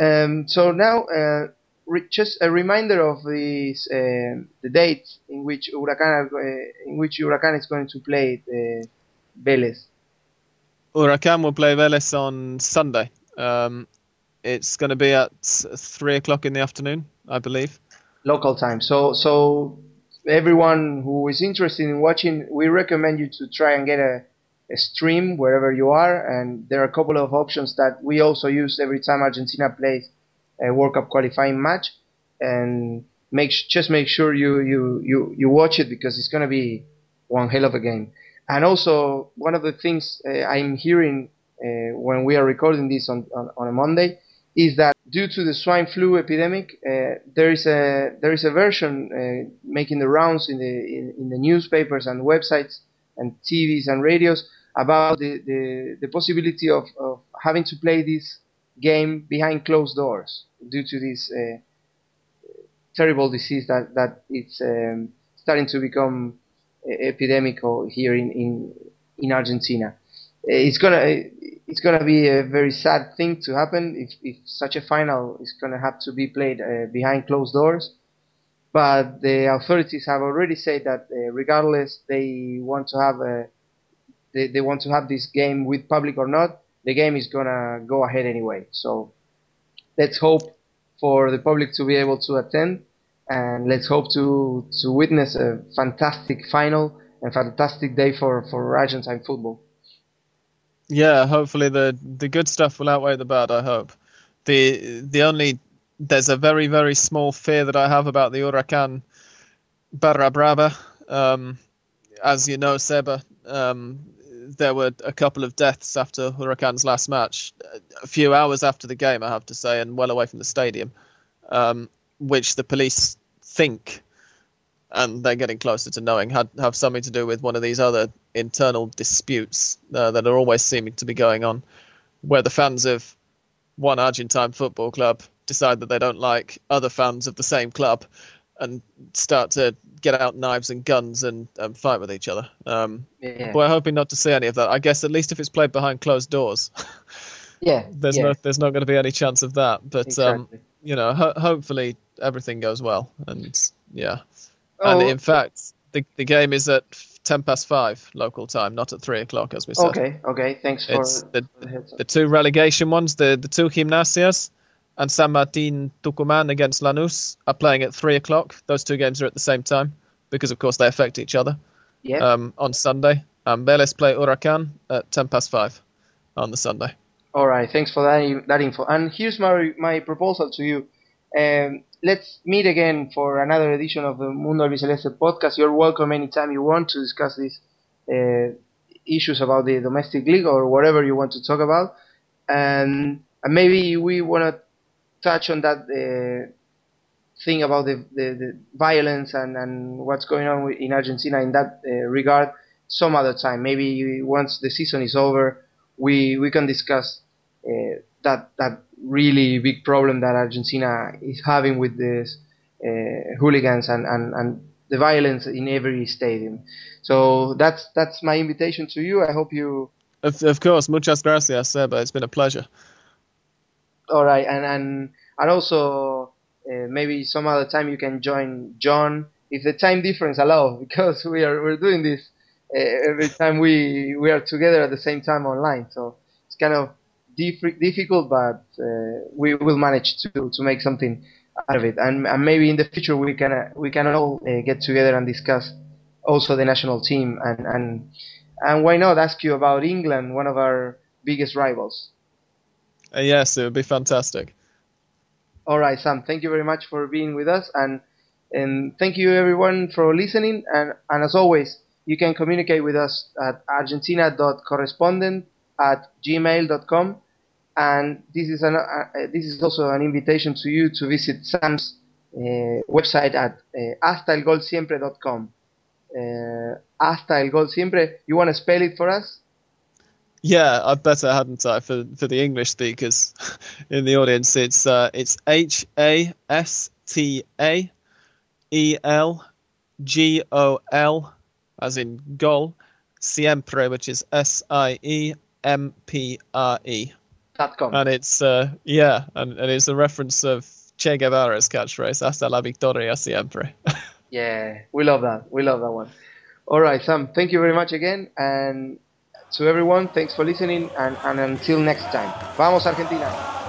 Um, so now, uh, re- just a reminder of these um the date in which Huracan are, uh, in which Huracan is going to play uh, Vélez. Huracan will play Vélez on Sunday. Um, it's going to be at three o'clock in the afternoon, I believe. local time. So so everyone who is interested in watching, we recommend you to try and get a stream wherever you are. And there are a couple of options that we also use every time Argentina plays a World Cup qualifying match. And make just make sure you you you you watch it because it's gonna be one hell of a game. And also one of the things uh, I'm hearing uh, when we are recording this on, on, on a Monday is that due to the swine flu epidemic, uh, there is a there is a version uh, making the rounds in the in, in the newspapers and websites and TVs and radios about the, the, the possibility of, of having to play this game behind closed doors due to this uh, terrible disease that that it's um, starting to become uh, epidemic here in, in in Argentina. Uh, It's gonna it's gonna be a very sad thing to happen if, if such a final is gonna have to be played uh, behind closed doors. But the authorities have already said that uh, regardless they want to have a they, they want to have this game with public or not, the game is gonna go ahead anyway. So let's hope for the public to be able to attend, and let's hope to to witness a fantastic final and fantastic day for for Argentine football. Yeah, hopefully the the good stuff will outweigh the bad. I hope. The the only there's a very very small fear that I have about the Huracan Barra Brava. Um, as you know, Seba, um, there were a couple of deaths after Huracan's last match, a few hours after the game, I have to say, and well away from the stadium, um, which the police think, and they're getting closer to knowing, had have something to do with one of these other internal disputes uh, that are always seeming to be going on, where the fans of one Argentine football club decide that they don't like other fans of the same club and start to get out knives and guns and, and fight with each other. Um, Yeah, We're hoping not to see any of that. I guess at least if it's played behind closed doors, yeah. there's yeah, no there's not going to be any chance of that. But um, you know, ho- hopefully everything goes well. And yeah, Oh, and in fact, the the game is at ten past five local time, not at three o'clock as we said. okay, okay. Thanks for It's the, the the two relegation ones, the the two Gimnasias and San Martin Tucumán against Lanús are playing at three o'clock. Those two games are at the same time because, of course, they affect each other. Yeah. Um, on Sunday, and Vélez play Huracan at ten past five on the Sunday. All right, thanks for that that info. And here's my my proposal to you. Um, let's meet again for another edition of the Mundo Albiceleste podcast. You're welcome anytime you want to discuss these uh, issues about the domestic league or whatever you want to talk about. And, and maybe we want to touch on that uh, think about the, the, the violence and, and what's going on in Argentina in that uh, regard some other time. Maybe once the season is over, we we can discuss uh, that that really big problem that Argentina is having with this uh, hooligans and, and, and the violence in every stadium. So that's that's my invitation to you. I hope you. Of, of course, muchas gracias, Seba. It's been a pleasure. All right, and and and also uh, maybe some other time you can join John if the time difference allows, because we are we're doing this uh, every time we we are together at the same time online. So it's kind of diff- difficult, but uh, we will manage to to make something out of it. And, and maybe in the future we can uh, we can all uh, get together and discuss also the national team and and and why not ask you about England, one of our biggest rivals. Uh, yes, it would be fantastic. All right, Sam. Thank you very much for being with us, and and thank you everyone for listening. And and as always, you can communicate with us at argentina.correspondent at gmail.com and this is an uh, this is also an invitation to you to visit Sam's uh, website at uh, hastaelgolsiempre.com. Uh, hasta el gol siempre. You want to spell it for us? Yeah, I better hadn't I for for the English speakers in the audience. It's uh, it's H A S T A E L G O L as in goal siempre, which is S I E M P R E. And it's uh, yeah, and, and it's a reference of Che Guevara's catchphrase "Hasta la victoria siempre." yeah, we love that. We love that one. All right, Sam. Thank you very much again, and to everyone, thanks for listening, and, and until next time. Vamos Argentina.